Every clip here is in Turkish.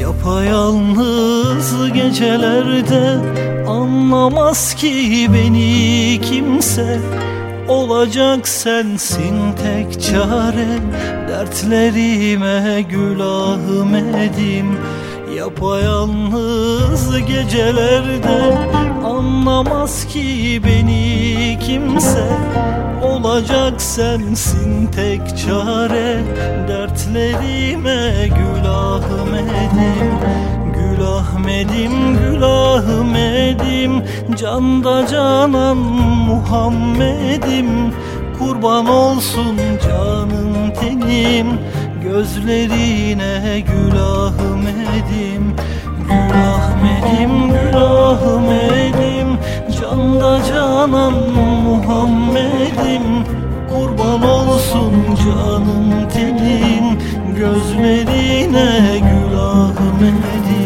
Yapayalnız gecelerde anlamaz ki beni kimse. Olacak sensin tek çare. Dertlerime gül ahmedim Yapayalnız gecelerde Anlamaz ki beni kimse. Olacak sensin tek çare. Dertlerime gül ahmedim Gül Ahmedim, Gül Ahmedim Canda canan Muhammed'im. Kurban olsun canım tenim Gözlerine Gül Ahmedim Gül Ahmedim, Gül Ahmedim Canda canan Muhammed'im. Kurban olsun canım tenim Gözlerine Gül Ahmedim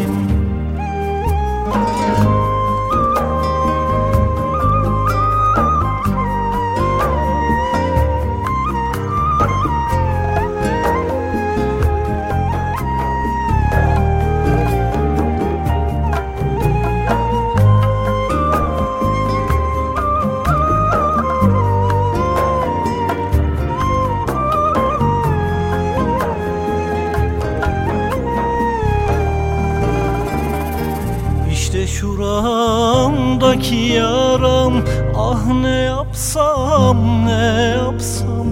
yapsam ne yapsam?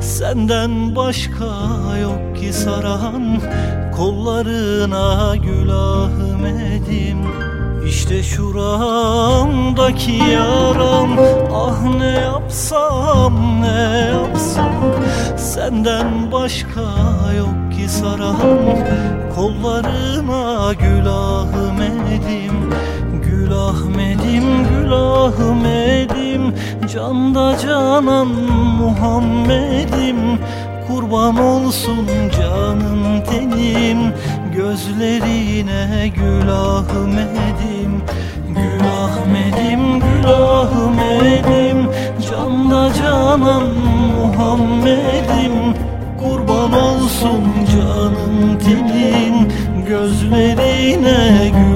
Senden başka yok ki saran Kollarına gül Ahmet'im İşte şuramdaki yaram Ah ne yapsam ne yapsam? Senden başka yok ki saran Kollarına gül Ahmet'im Gül Ahmet'im Gül Ahmet'im Canda canan Muhammed'im Kurban olsun canım tenim. Gözlerine Gül Ahmet'im Gül Ahmet'im Gül Ahmet'im. Canda canan Muhammed'im Kurban olsun canım tenin Gözlerine Gül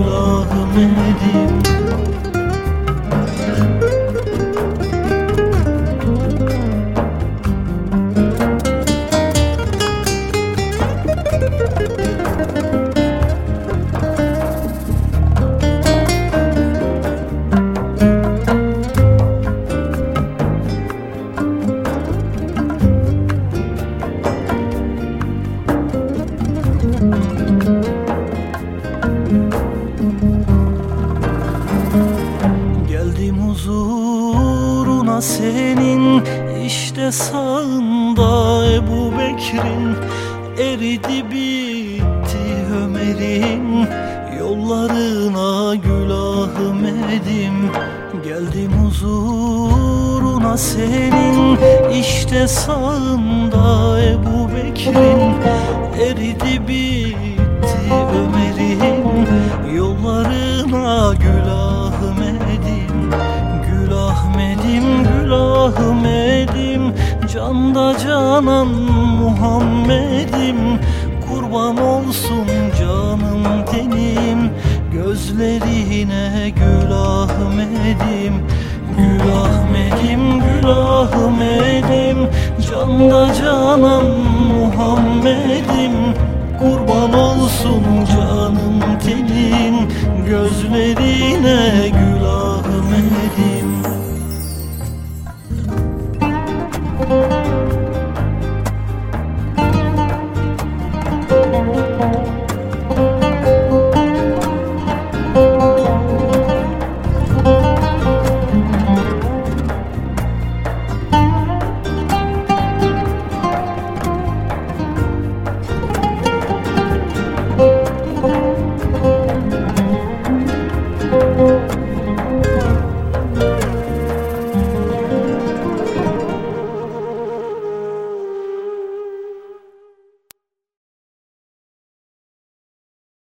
sağında Ebu Bekir'in eridi bitti Ömer'in. Yollarına gül Ahmet'im Geldim huzuruna senin. İşte sağında Ebu Bekir'in eridi bitti Ömer'in. Yollarına gül Ahmet'im Gül Ahmet'im Gül Ahmet'im Canda canan Muhammed'im Kurban olsun canım tenim Gözlerine Gül Ahmet'im Gül Ahmet'im Gül Ahmet'im. Canda canan Muhammed'im Kurban olsun canım tenin Gözlerine gül